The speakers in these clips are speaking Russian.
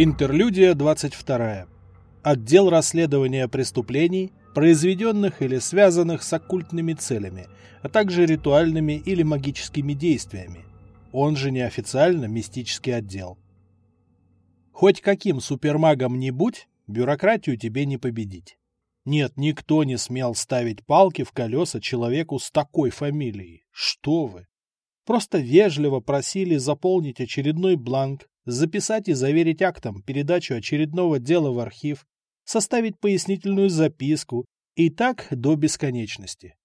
Интерлюдия 22. Отдел расследования преступлений, произведенных или связанных с оккультными целями, а также ритуальными или магическими действиями. Он же неофициально мистический отдел. Хоть каким супермагом ни будь, бюрократию тебе не победить. Нет, никто не смел ставить палки в колеса человеку с такой фамилией. Что вы! Просто вежливо просили заполнить очередной бланк, записать и заверить актом передачу очередного дела в архив, составить пояснительную записку и так до бесконечности.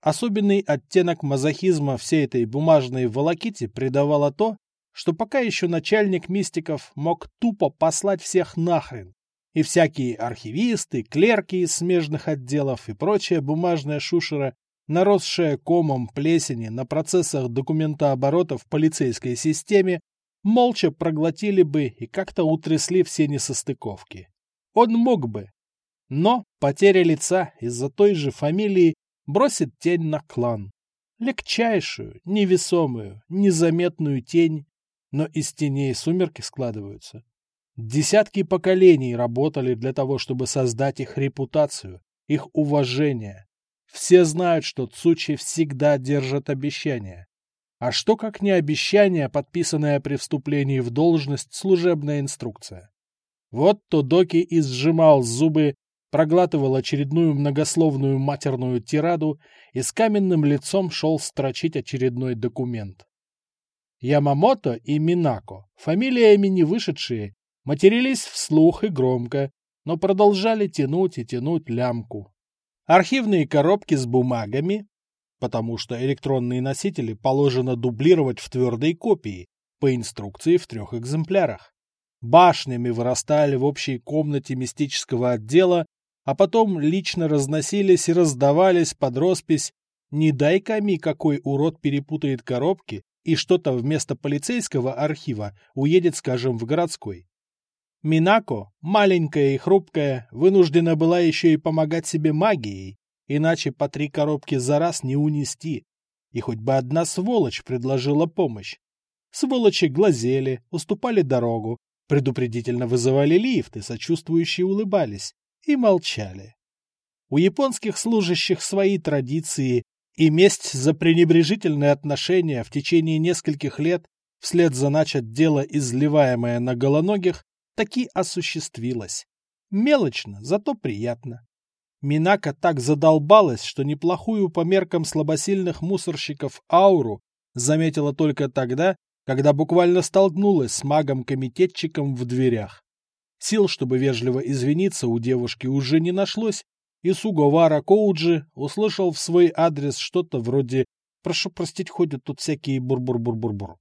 Особенный оттенок мазохизма всей этой бумажной волоките придавало то, что пока еще начальник мистиков мог тупо послать всех нахрен, и всякие архивисты, клерки из смежных отделов и прочая бумажная шушера наросшая комом плесени на процессах документооборота в полицейской системе, молча проглотили бы и как-то утрясли все несостыковки. Он мог бы. Но потеря лица из-за той же фамилии бросит тень на клан. Легчайшую, невесомую, незаметную тень, но из теней сумерки складываются. Десятки поколений работали для того, чтобы создать их репутацию, их уважение, все знают, что Цучи всегда держат обещания. А что как не обещание, подписанное при вступлении в должность служебная инструкция? Вот Тодоки и сжимал зубы, проглатывал очередную многословную матерную тираду и с каменным лицом шел строчить очередной документ. Ямамото и Минако, фамилиями не вышедшие, матерились вслух и громко, но продолжали тянуть и тянуть лямку архивные коробки с бумагами, потому что электронные носители положено дублировать в твердой копии, по инструкции в трех экземплярах. Башнями вырастали в общей комнате мистического отдела, а потом лично разносились и раздавались под роспись «Не дай Ками, какой урод перепутает коробки и что-то вместо полицейского архива уедет, скажем, в городской». Минако, маленькая и хрупкая, вынуждена была еще и помогать себе магией, иначе по три коробки за раз не унести. И хоть бы одна сволочь предложила помощь. Сволочи глазели, уступали дорогу, предупредительно вызывали лифты, сочувствующие улыбались и молчали. У японских служащих свои традиции, и месть за пренебрежительные отношения в течение нескольких лет вслед за начат дело, изливаемое на голоногих, таки осуществилась. Мелочно, зато приятно. Минака так задолбалась, что неплохую по меркам слабосильных мусорщиков ауру заметила только тогда, когда буквально столкнулась с магом-комитетчиком в дверях. Сил, чтобы вежливо извиниться, у девушки уже не нашлось, и Суговара Коуджи услышал в свой адрес что-то вроде «Прошу простить, ходят тут всякие бур-бур-бур-бур-бур».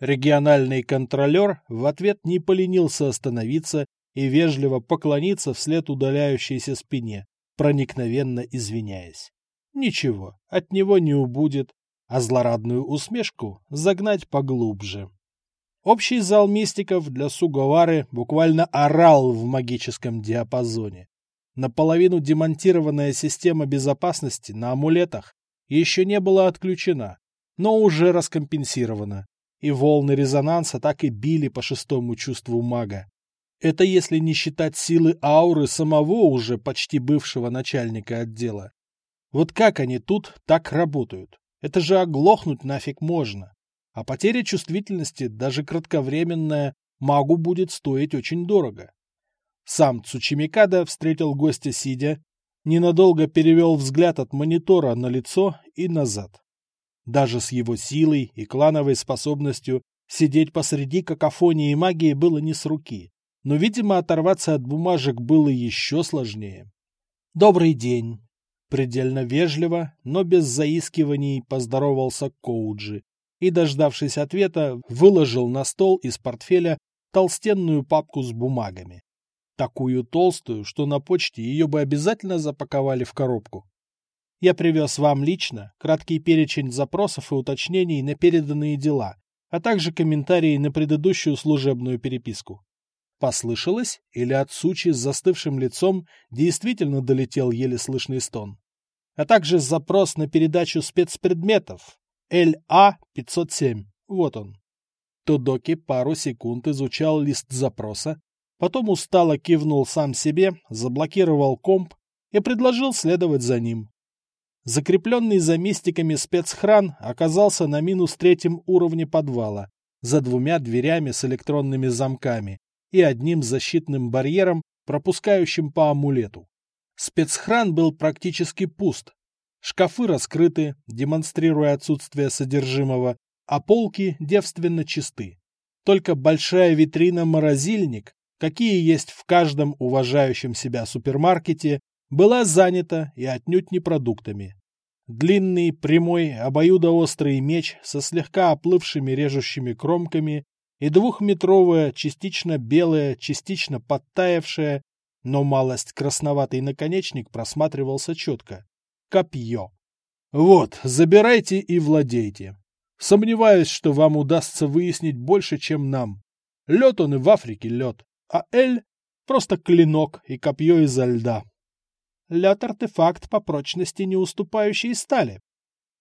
Региональный контролер в ответ не поленился остановиться и вежливо поклониться вслед удаляющейся спине, проникновенно извиняясь. Ничего, от него не убудет, а злорадную усмешку загнать поглубже. Общий зал мистиков для Суговары буквально орал в магическом диапазоне. Наполовину демонтированная система безопасности на амулетах еще не была отключена, но уже раскомпенсирована и волны резонанса так и били по шестому чувству мага. Это если не считать силы ауры самого уже почти бывшего начальника отдела. Вот как они тут так работают? Это же оглохнуть нафиг можно. А потеря чувствительности, даже кратковременная, магу будет стоить очень дорого. Сам Цучимикада встретил гостя сидя, ненадолго перевел взгляд от монитора на лицо и назад. Даже с его силой и клановой способностью сидеть посреди какофонии магии было не с руки. Но, видимо, оторваться от бумажек было еще сложнее. «Добрый день!» Предельно вежливо, но без заискиваний поздоровался Коуджи и, дождавшись ответа, выложил на стол из портфеля толстенную папку с бумагами. Такую толстую, что на почте ее бы обязательно запаковали в коробку. Я привез вам лично краткий перечень запросов и уточнений на переданные дела, а также комментарии на предыдущую служебную переписку. Послышалось, или от Сучи с застывшим лицом действительно долетел еле слышный стон. А также запрос на передачу спецпредметов ЛА-507. Вот он. Тодоки пару секунд изучал лист запроса, Потом устало кивнул сам себе, заблокировал комп и предложил следовать за ним. Закрепленный за мистиками спецхран оказался на минус третьем уровне подвала, за двумя дверями с электронными замками и одним защитным барьером, пропускающим по амулету. Спецхран был практически пуст. Шкафы раскрыты, демонстрируя отсутствие содержимого, а полки девственно чисты. Только большая витрина-морозильник, какие есть в каждом уважающем себя супермаркете, была занята и отнюдь не продуктами. Длинный, прямой, обоюдоострый меч со слегка оплывшими режущими кромками и двухметровая, частично белая, частично подтаявшая, но малость красноватый наконечник просматривался четко. Копье. Вот, забирайте и владейте. Сомневаюсь, что вам удастся выяснить больше, чем нам. Лед он и в Африке лед, а Эль — просто клинок и копье изо льда. Лед — артефакт по прочности, не уступающий стали.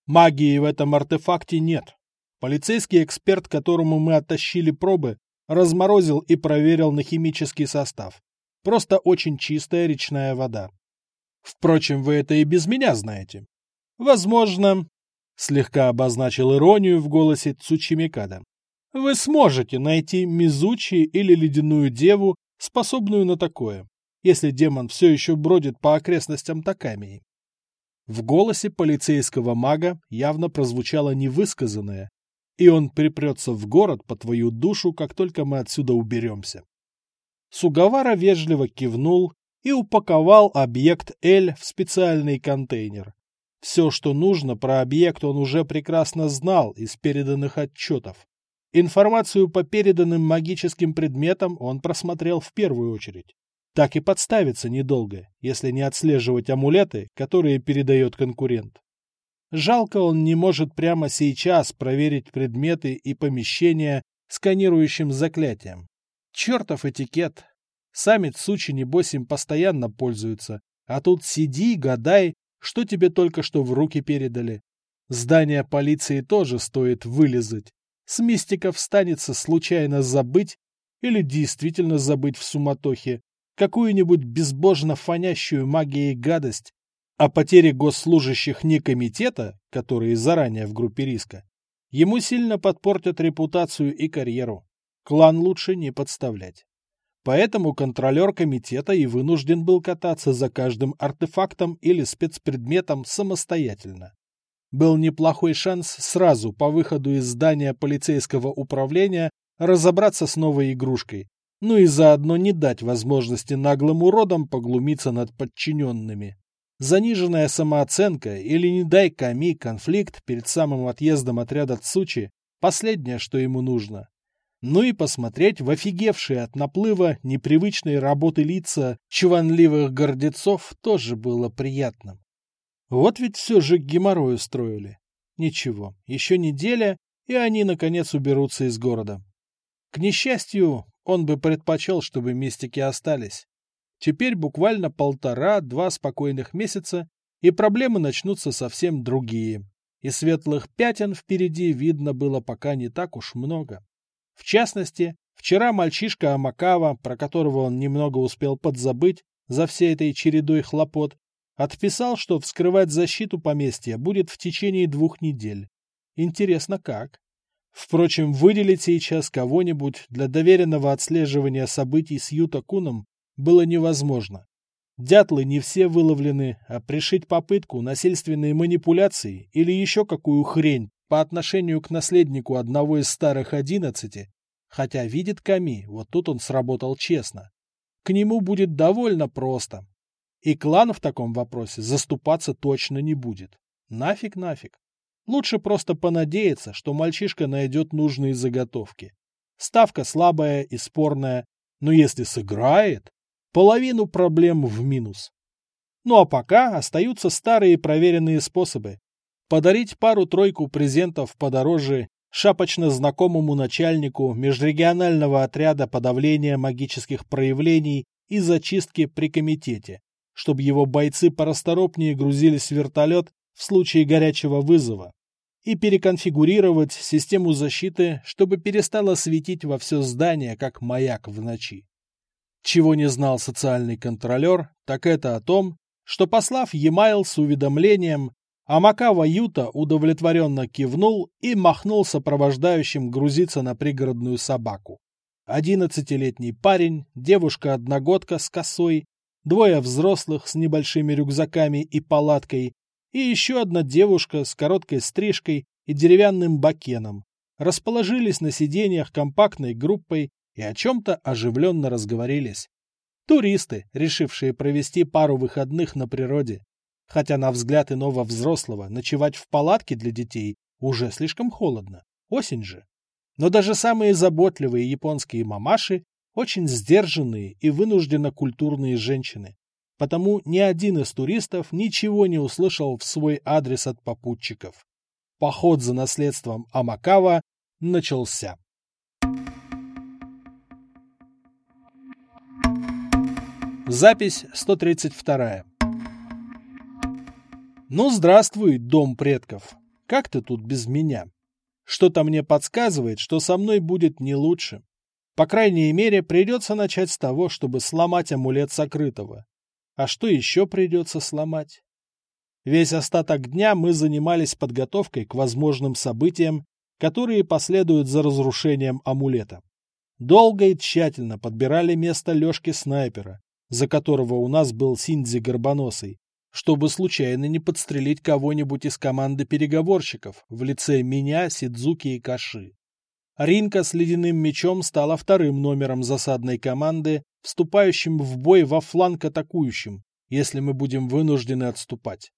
Магии в этом артефакте нет. Полицейский эксперт, которому мы оттащили пробы, разморозил и проверил на химический состав. Просто очень чистая речная вода. Впрочем, вы это и без меня знаете. Возможно, слегка обозначил иронию в голосе Цучимикада. Вы сможете найти Мизучи или Ледяную Деву, способную на такое если демон все еще бродит по окрестностям Такамии. В голосе полицейского мага явно прозвучало невысказанное, и он припрется в город по твою душу, как только мы отсюда уберемся. Сугавара вежливо кивнул и упаковал объект L в специальный контейнер. Все, что нужно про объект, он уже прекрасно знал из переданных отчетов. Информацию по переданным магическим предметам он просмотрел в первую очередь так и подставиться недолго, если не отслеживать амулеты, которые передает конкурент. Жалко он не может прямо сейчас проверить предметы и помещения сканирующим заклятием. Чертов этикет! Сами Цучи, небось, им постоянно пользуются, а тут сиди, гадай, что тебе только что в руки передали. Здание полиции тоже стоит вылезать. С мистиков станется случайно забыть или действительно забыть в суматохе, какую-нибудь безбожно фонящую магией гадость, о потере госслужащих не комитета, которые заранее в группе риска, ему сильно подпортят репутацию и карьеру. Клан лучше не подставлять. Поэтому контролер комитета и вынужден был кататься за каждым артефактом или спецпредметом самостоятельно. Был неплохой шанс сразу по выходу из здания полицейского управления разобраться с новой игрушкой, ну и заодно не дать возможности наглым уродам поглумиться над подчиненными. Заниженная самооценка или не дай Ками конфликт перед самым отъездом отряда Цучи – последнее, что ему нужно. Ну и посмотреть в офигевшие от наплыва непривычной работы лица чванливых гордецов тоже было приятным. Вот ведь все же геморрой устроили. Ничего, еще неделя, и они, наконец, уберутся из города. К несчастью, он бы предпочел, чтобы мистики остались. Теперь буквально полтора-два спокойных месяца, и проблемы начнутся совсем другие. И светлых пятен впереди видно было пока не так уж много. В частности, вчера мальчишка Амакава, про которого он немного успел подзабыть за всей этой чередой хлопот, отписал, что вскрывать защиту поместья будет в течение двух недель. Интересно, как? Впрочем, выделить сейчас кого-нибудь для доверенного отслеживания событий с Юта-куном было невозможно. Дятлы не все выловлены, а пришить попытку насильственной манипуляции или еще какую хрень по отношению к наследнику одного из старых одиннадцати, хотя видит Ками, вот тут он сработал честно, к нему будет довольно просто. И клан в таком вопросе заступаться точно не будет. Нафиг, нафиг. Лучше просто понадеяться, что мальчишка найдет нужные заготовки. Ставка слабая и спорная, но если сыграет, половину проблем в минус. Ну а пока остаются старые проверенные способы. Подарить пару-тройку презентов подороже шапочно знакомому начальнику межрегионального отряда подавления магических проявлений и зачистки при комитете, чтобы его бойцы порасторопнее грузились в вертолет в случае горячего вызова и переконфигурировать систему защиты, чтобы перестала светить во все здание, как маяк в ночи. Чего не знал социальный контролер, так это о том, что послав Емайл с уведомлением, Амакава Юта удовлетворенно кивнул и махнул сопровождающим грузиться на пригородную собаку. Одиннадцатилетний парень, девушка-одногодка с косой, двое взрослых с небольшими рюкзаками и палаткой и еще одна девушка с короткой стрижкой и деревянным бакеном расположились на сиденьях компактной группой и о чем-то оживленно разговорились. Туристы, решившие провести пару выходных на природе. Хотя, на взгляд иного взрослого, ночевать в палатке для детей уже слишком холодно. Осень же. Но даже самые заботливые японские мамаши очень сдержанные и вынужденно культурные женщины. Потому ни один из туристов ничего не услышал в свой адрес от попутчиков. Поход за наследством Амакава начался. Запись 132. Ну, здравствуй, дом предков. Как ты тут без меня? Что-то мне подсказывает, что со мной будет не лучше. По крайней мере, придется начать с того, чтобы сломать амулет сокрытого. А что еще придется сломать? Весь остаток дня мы занимались подготовкой к возможным событиям, которые последуют за разрушением амулета. Долго и тщательно подбирали место лёжки снайпера, за которого у нас был Синдзи Горбоносый, чтобы случайно не подстрелить кого-нибудь из команды переговорщиков в лице меня, Сидзуки и Каши. Ринка с ледяным мечом стала вторым номером засадной команды, вступающим в бой во фланг атакующим, если мы будем вынуждены отступать.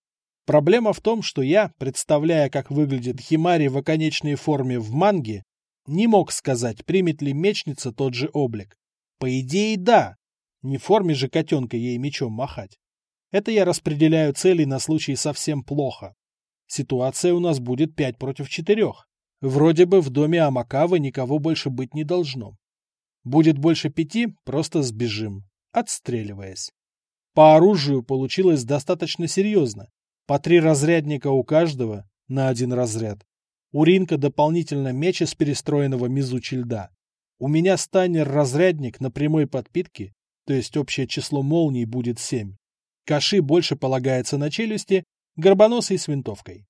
Проблема в том, что я, представляя, как выглядит Химари в оконечной форме в манге, не мог сказать, примет ли мечница тот же облик. По идее, да, не в форме же котенка ей мечом махать. Это я распределяю цели на случай совсем плохо. Ситуация у нас будет пять против четырех. Вроде бы в доме Амакавы никого больше быть не должно. Будет больше пяти, просто сбежим, отстреливаясь. По оружию получилось достаточно серьезно. По три разрядника у каждого на один разряд. У Ринка дополнительно меч из перестроенного Мизучи льда. У меня станер-разрядник на прямой подпитке то есть общее число молний будет 7. Каши больше полагается на челюсти, горбоносый с винтовкой.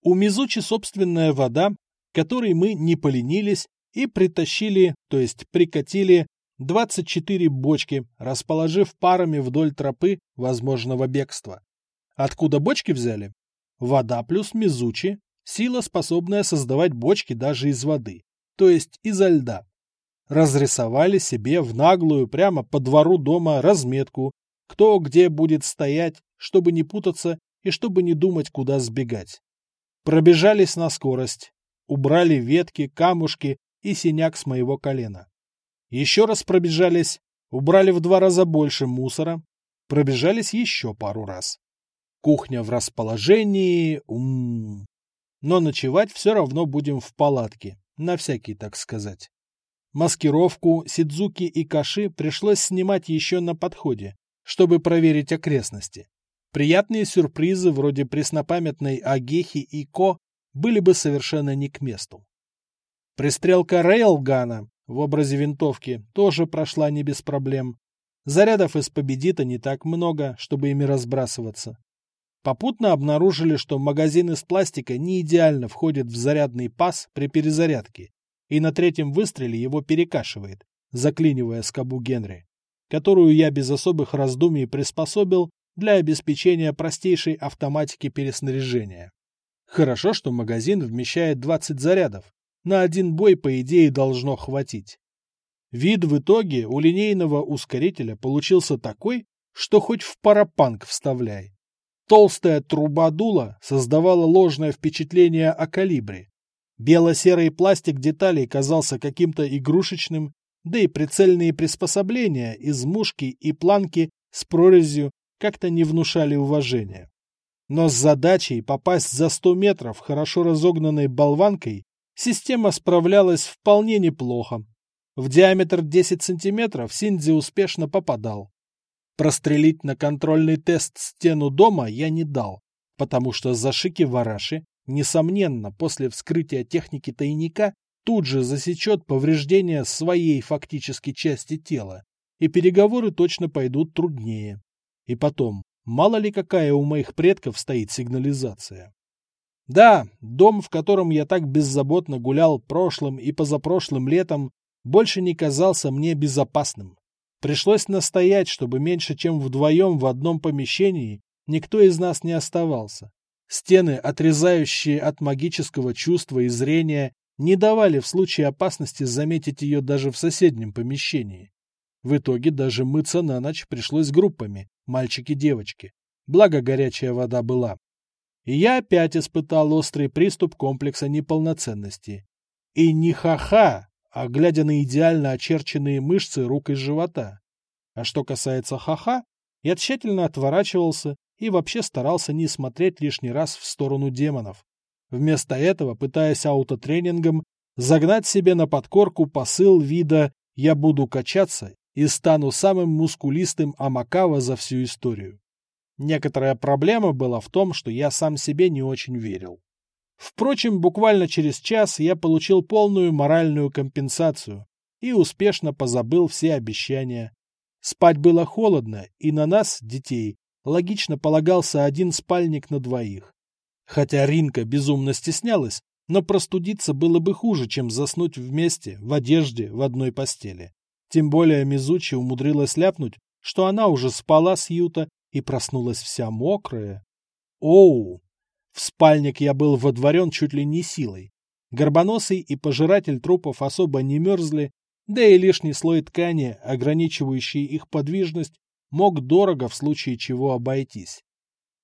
У Мизучи собственная вода, которой мы не поленились и притащили, то есть прикатили 24 бочки, расположив парами вдоль тропы возможного бегства. Откуда бочки взяли? Вода плюс Мизучи – сила, способная создавать бочки даже из воды, то есть изо льда разрисовали себе в наглую прямо по двору дома разметку, кто где будет стоять, чтобы не путаться и чтобы не думать, куда сбегать. Пробежались на скорость, убрали ветки, камушки и синяк с моего колена. Еще раз пробежались, убрали в два раза больше мусора, пробежались еще пару раз. Кухня в расположении, ум. Но ночевать все равно будем в палатке, на всякий, так сказать. Маскировку Сидзуки и Каши пришлось снимать еще на подходе, чтобы проверить окрестности. Приятные сюрпризы вроде преснопамятной Агехи и Ко были бы совершенно не к месту. Пристрелка Рейлгана в образе винтовки тоже прошла не без проблем. Зарядов из победита не так много, чтобы ими разбрасываться. Попутно обнаружили, что магазин из пластика не идеально входит в зарядный паз при перезарядке, и на третьем выстреле его перекашивает, заклинивая скобу Генри, которую я без особых раздумий приспособил для обеспечения простейшей автоматики переснаряжения. Хорошо, что магазин вмещает 20 зарядов. На один бой, по идее, должно хватить. Вид в итоге у линейного ускорителя получился такой, что хоть в парапанк вставляй. Толстая труба дула создавала ложное впечатление о калибре, Бело-серый пластик деталей казался каким-то игрушечным, да и прицельные приспособления из мушки и планки с прорезью как-то не внушали уважения. Но с задачей попасть за 100 метров хорошо разогнанной болванкой система справлялась вполне неплохо. В диаметр 10 сантиметров Синдзи успешно попадал. Прострелить на контрольный тест стену дома я не дал, потому что зашики-вараши несомненно, после вскрытия техники тайника тут же засечет повреждения своей фактически части тела, и переговоры точно пойдут труднее. И потом, мало ли какая у моих предков стоит сигнализация. Да, дом, в котором я так беззаботно гулял прошлым и позапрошлым летом, больше не казался мне безопасным. Пришлось настоять, чтобы меньше чем вдвоем в одном помещении никто из нас не оставался. Стены, отрезающие от магического чувства и зрения, не давали в случае опасности заметить ее даже в соседнем помещении. В итоге даже мыться на ночь пришлось группами, мальчики-девочки. Благо горячая вода была. И я опять испытал острый приступ комплекса неполноценности. И не ха-ха, а глядя на идеально очерченные мышцы рук и живота. А что касается ха-ха, я тщательно отворачивался и вообще старался не смотреть лишний раз в сторону демонов. Вместо этого, пытаясь аутотренингом, загнать себе на подкорку посыл вида «я буду качаться и стану самым мускулистым Амакава за всю историю». Некоторая проблема была в том, что я сам себе не очень верил. Впрочем, буквально через час я получил полную моральную компенсацию и успешно позабыл все обещания. Спать было холодно, и на нас, детей, логично полагался один спальник на двоих. Хотя Ринка безумно стеснялась, но простудиться было бы хуже, чем заснуть вместе, в одежде, в одной постели. Тем более Мизучи умудрилась ляпнуть, что она уже спала с Юта и проснулась вся мокрая. Оу! В спальник я был водворен чуть ли не силой. Горбоносый и пожиратель трупов особо не мерзли, да и лишний слой ткани, ограничивающий их подвижность, мог дорого в случае чего обойтись.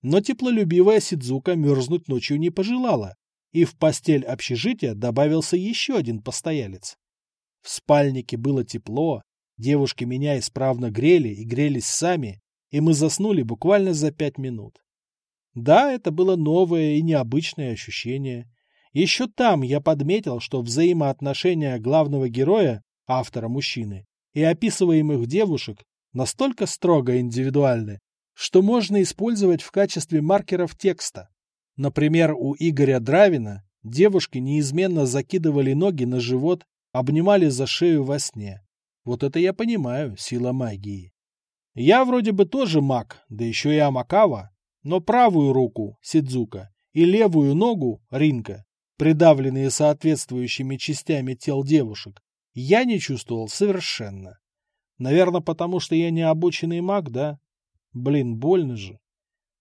Но теплолюбивая Сидзука мерзнуть ночью не пожелала, и в постель общежития добавился еще один постоялец. В спальнике было тепло, девушки меня исправно грели и грелись сами, и мы заснули буквально за пять минут. Да, это было новое и необычное ощущение. Еще там я подметил, что взаимоотношения главного героя, автора мужчины, и описываемых девушек настолько строго индивидуальны, что можно использовать в качестве маркеров текста. Например, у Игоря Дравина девушки неизменно закидывали ноги на живот, обнимали за шею во сне. Вот это я понимаю, сила магии. Я вроде бы тоже маг, да еще и Амакава, но правую руку, Сидзука, и левую ногу, Ринка, придавленные соответствующими частями тел девушек, я не чувствовал совершенно. Наверное, потому что я не обученный маг, да? Блин, больно же.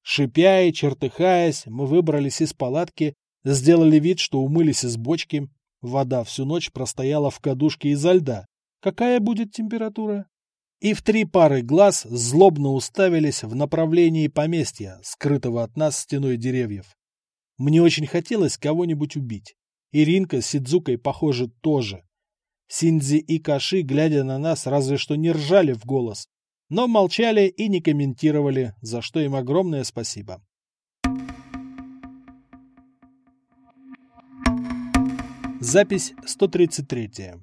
Шипя и чертыхаясь, мы выбрались из палатки, сделали вид, что умылись из бочки. Вода всю ночь простояла в кадушке изо льда. Какая будет температура? И в три пары глаз злобно уставились в направлении поместья, скрытого от нас стеной деревьев. Мне очень хотелось кого-нибудь убить. Иринка с Сидзукой, похоже, тоже. Синдзи и Каши, глядя на нас, разве что не ржали в голос, но молчали и не комментировали, за что им огромное спасибо. Запись 133.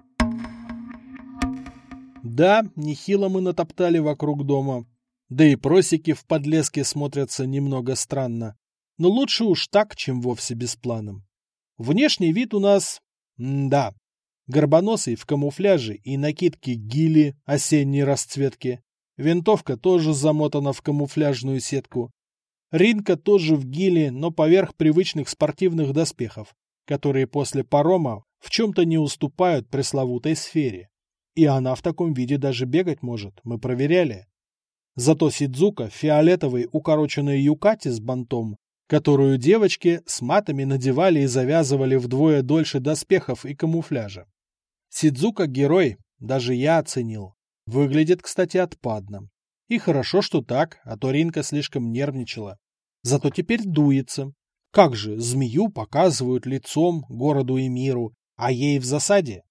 Да, нехило мы натоптали вокруг дома. Да и просеки в подлеске смотрятся немного странно. Но лучше уж так, чем вовсе беспланом. Внешний вид у нас... М да. Горбоносый в камуфляже и накидке гили осенней расцветки. Винтовка тоже замотана в камуфляжную сетку. Ринка тоже в гиле, но поверх привычных спортивных доспехов, которые после парома в чем-то не уступают пресловутой сфере. И она в таком виде даже бегать может, мы проверяли. Зато Сидзука в фиолетовой укороченной юкате с бантом, которую девочки с матами надевали и завязывали вдвое дольше доспехов и камуфляжа. Сидзука герой, даже я оценил. Выглядит, кстати, отпадно. И хорошо, что так, а то Ринка слишком нервничала. Зато теперь дуется. Как же, змею показывают лицом городу и миру, а ей в засаде.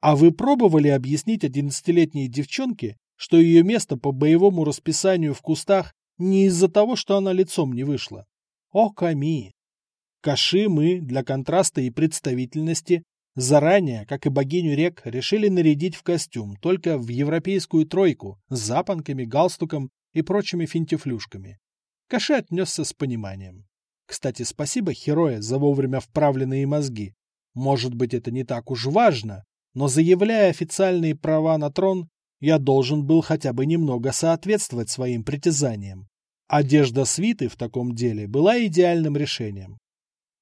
А вы пробовали объяснить одиннадцатилетней девчонке, что ее место по боевому расписанию в кустах не из-за того, что она лицом не вышла? О, Ками! Каши мы, для контраста и представительности, заранее, как и богиню рек, решили нарядить в костюм, только в европейскую тройку, с запонками, галстуком и прочими финтифлюшками. Каши отнесся с пониманием. Кстати, спасибо Хероя за вовремя вправленные мозги. Может быть, это не так уж важно, но заявляя официальные права на трон, я должен был хотя бы немного соответствовать своим притязаниям. Одежда свиты в таком деле была идеальным решением.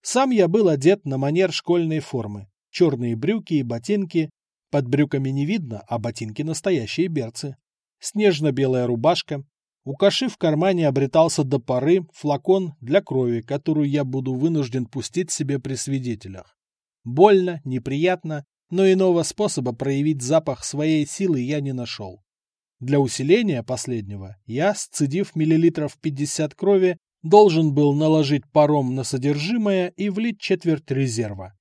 Сам я был одет на манер школьной формы. Черные брюки и ботинки. Под брюками не видно, а ботинки настоящие берцы. Снежно-белая рубашка. У Каши в кармане обретался до поры флакон для крови, которую я буду вынужден пустить себе при свидетелях. Больно, неприятно, но иного способа проявить запах своей силы я не нашел. Для усиления последнего я, сцедив миллилитров 50 крови, должен был наложить паром на содержимое и влить четверть резерва.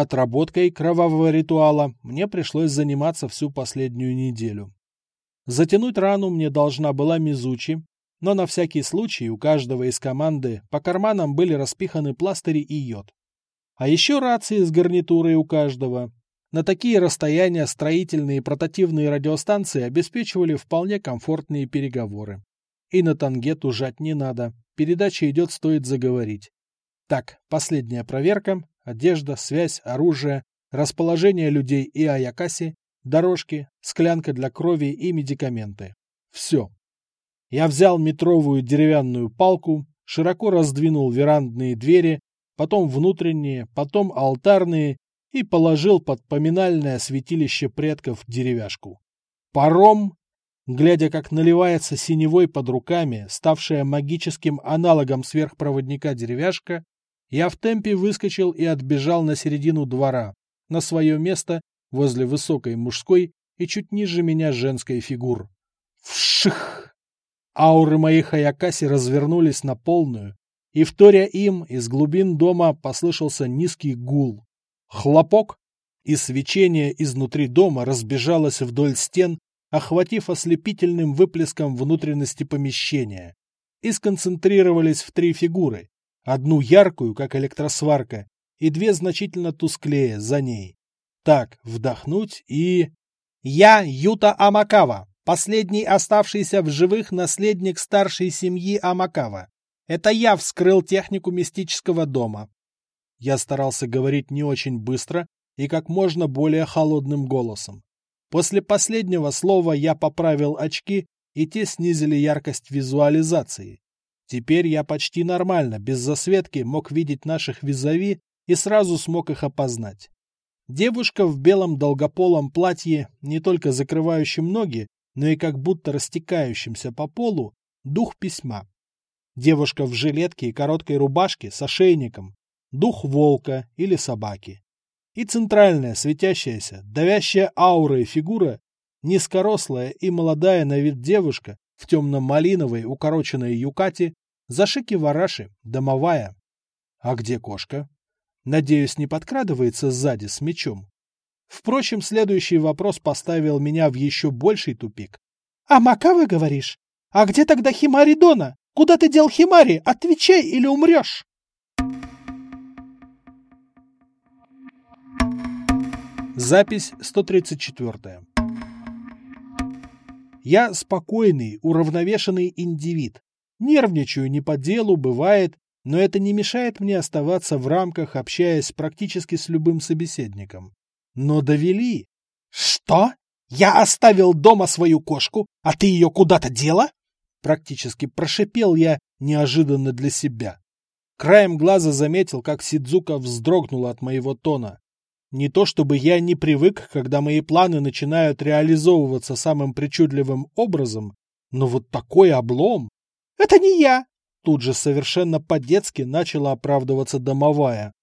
Отработкой кровавого ритуала мне пришлось заниматься всю последнюю неделю. Затянуть рану мне должна была Мизучи, но на всякий случай у каждого из команды по карманам были распиханы пластыри и йод. А еще рации с гарнитурой у каждого. На такие расстояния строительные и портативные радиостанции обеспечивали вполне комфортные переговоры. И на тангету жать не надо, передача идет, стоит заговорить. Так, последняя проверка, одежда, связь, оружие, расположение людей и Аякаси, дорожки, склянка для крови и медикаменты. Все. Я взял метровую деревянную палку, широко раздвинул верандные двери, потом внутренние, потом алтарные и положил под поминальное святилище предков деревяшку. Паром глядя, как наливается синевой под руками, ставшая магическим аналогом сверхпроводника деревяшка, я в темпе выскочил и отбежал на середину двора, на свое место возле высокой мужской и чуть ниже меня женской фигур. Вших! Ауры моих Аякаси развернулись на полную, и, вторя им, из глубин дома послышался низкий гул. Хлопок, и свечение изнутри дома разбежалось вдоль стен охватив ослепительным выплеском внутренности помещения, и сконцентрировались в три фигуры, одну яркую, как электросварка, и две значительно тусклее за ней. Так, вдохнуть и... «Я Юта Амакава, последний оставшийся в живых наследник старшей семьи Амакава. Это я вскрыл технику мистического дома». Я старался говорить не очень быстро и как можно более холодным голосом. После последнего слова я поправил очки, и те снизили яркость визуализации. Теперь я почти нормально, без засветки, мог видеть наших визави и сразу смог их опознать. Девушка в белом долгополом платье, не только закрывающем ноги, но и как будто растекающимся по полу, дух письма. Девушка в жилетке и короткой рубашке с ошейником, дух волка или собаки и центральная, светящаяся, давящая аурой фигура, низкорослая и молодая на вид девушка в темно-малиновой укороченной юкате, зашики вараши, домовая. А где кошка? Надеюсь, не подкрадывается сзади с мечом. Впрочем, следующий вопрос поставил меня в еще больший тупик. — А Макавы, говоришь? А где тогда Химари Дона? Куда ты дел Химари? Отвечай или умрешь! Запись 134. Я спокойный, уравновешенный индивид. Нервничаю не по делу, бывает, но это не мешает мне оставаться в рамках, общаясь практически с любым собеседником. Но довели. Что? Я оставил дома свою кошку, а ты ее куда-то дела? Практически прошипел я неожиданно для себя. Краем глаза заметил, как Сидзука вздрогнула от моего тона. Не то чтобы я не привык, когда мои планы начинают реализовываться самым причудливым образом, но вот такой облом... «Это не я!» Тут же совершенно по-детски начала оправдываться домовая.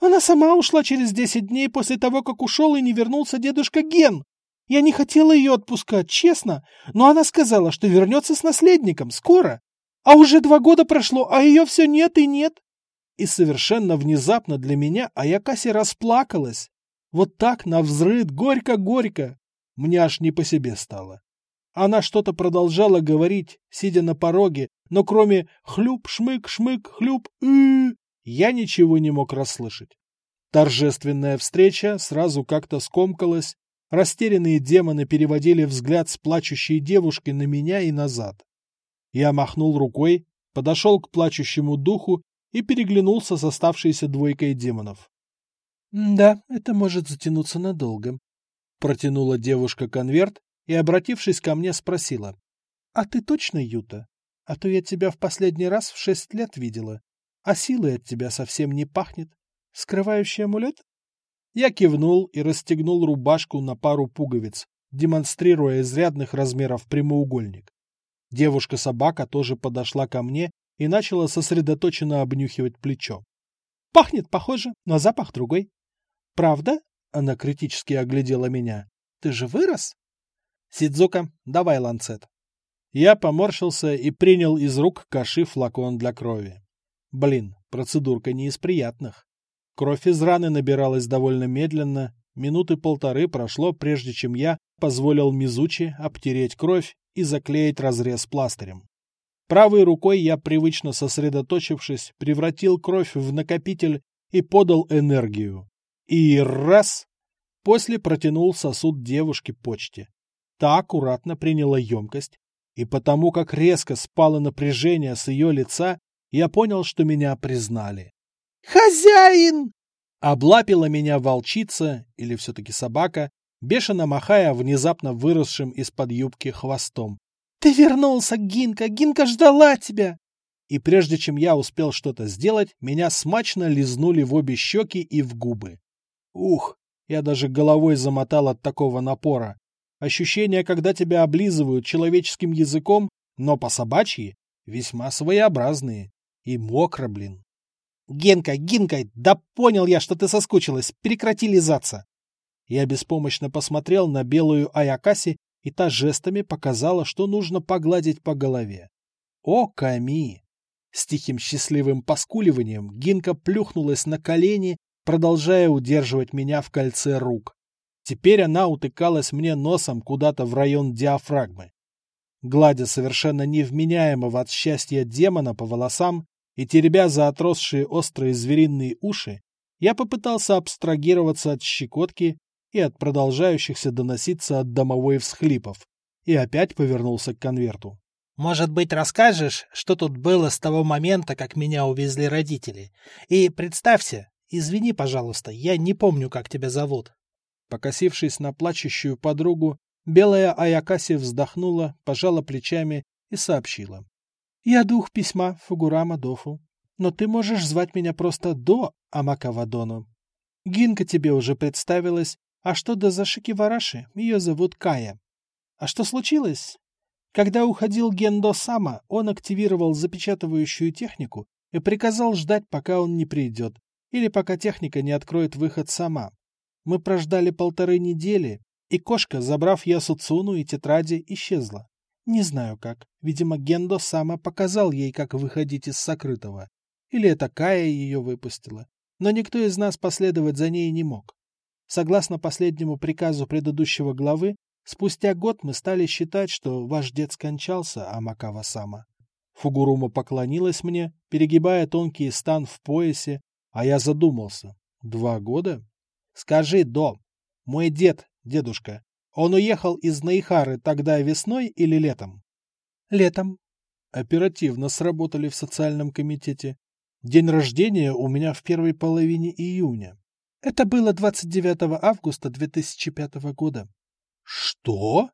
«Она сама ушла через десять дней после того, как ушел и не вернулся дедушка Ген. Я не хотела ее отпускать, честно, но она сказала, что вернется с наследником скоро. А уже два года прошло, а ее все нет и нет. И совершенно внезапно для меня Аякаси расплакалась. Вот так, навзрыд, горько-горько. Мне аж не по себе стало. Она что-то продолжала говорить, сидя на пороге, но кроме «хлюп, шмык, шмык, хлюп, ы я ничего не мог расслышать. Торжественная встреча сразу как-то скомкалась, растерянные демоны переводили взгляд с плачущей девушки на меня и назад. Я махнул рукой, подошел к плачущему духу и переглянулся с оставшейся двойкой демонов. — Да, это может затянуться надолго. Протянула девушка конверт и, обратившись ко мне, спросила. — А ты точно Юта? А то я тебя в последний раз в шесть лет видела, а силой от тебя совсем не пахнет. Скрывающий амулет? Я кивнул и расстегнул рубашку на пару пуговиц, демонстрируя изрядных размеров прямоугольник. Девушка-собака тоже подошла ко мне и начала сосредоточенно обнюхивать плечо. «Пахнет похоже, но запах другой». «Правда?» — она критически оглядела меня. «Ты же вырос?» «Сидзука, давай ланцет». Я поморщился и принял из рук Каши флакон для крови. Блин, процедурка не из приятных. Кровь из раны набиралась довольно медленно, минуты полторы прошло, прежде чем я позволил Мизучи обтереть кровь и заклеить разрез пластырем. Правой рукой я, привычно сосредоточившись, превратил кровь в накопитель и подал энергию. И раз! После протянул сосуд девушке почте. Та аккуратно приняла емкость, и потому как резко спало напряжение с ее лица, я понял, что меня признали. «Хозяин!» Облапила меня волчица, или все-таки собака, бешено махая внезапно выросшим из-под юбки хвостом. «Ты вернулся, Гинка! Гинка ждала тебя!» И прежде чем я успел что-то сделать, меня смачно лизнули в обе щеки и в губы. Ух, я даже головой замотал от такого напора. Ощущения, когда тебя облизывают человеческим языком, но по собачьи, весьма своеобразные. И мокро, блин. «Генка, Гинка, да понял я, что ты соскучилась. Прекрати лизаться!» Я беспомощно посмотрел на белую Аякаси, и та жестами показала, что нужно погладить по голове. «О, Ками!» С тихим счастливым поскуливанием Гинка плюхнулась на колени, продолжая удерживать меня в кольце рук. Теперь она утыкалась мне носом куда-то в район диафрагмы. Гладя совершенно невменяемого от счастья демона по волосам и теребя за отросшие острые звериные уши, я попытался абстрагироваться от щекотки и от продолжающихся доноситься от домовой всхлипов, и опять повернулся к конверту. «Может быть, расскажешь, что тут было с того момента, как меня увезли родители? И представься, извини, пожалуйста, я не помню, как тебя зовут». Покосившись на плачущую подругу, белая Аякаси вздохнула, пожала плечами и сообщила. «Я дух письма Фугурама Дофу, но ты можешь звать меня просто до Амакавадону. Гинка тебе уже представилась, а что до Зашики Вараши, ее зовут Кая. А что случилось? Когда уходил Гендо Сама, он активировал запечатывающую технику и приказал ждать, пока он не придет, или пока техника не откроет выход сама. Мы прождали полторы недели, и кошка, забрав Ясуцуну и тетради, исчезла. Не знаю как. Видимо, Гендо сама показал ей, как выходить из сокрытого. Или это Кая ее выпустила. Но никто из нас последовать за ней не мог. Согласно последнему приказу предыдущего главы, спустя год мы стали считать, что ваш дед скончался, Амакава-сама. Фугурума поклонилась мне, перегибая тонкий стан в поясе, а я задумался. Два года? Скажи, До, мой дед, дедушка, он уехал из Наихары тогда весной или летом? Летом. Оперативно сработали в социальном комитете. День рождения у меня в первой половине июня. Это было 29 августа 2005 года. Что?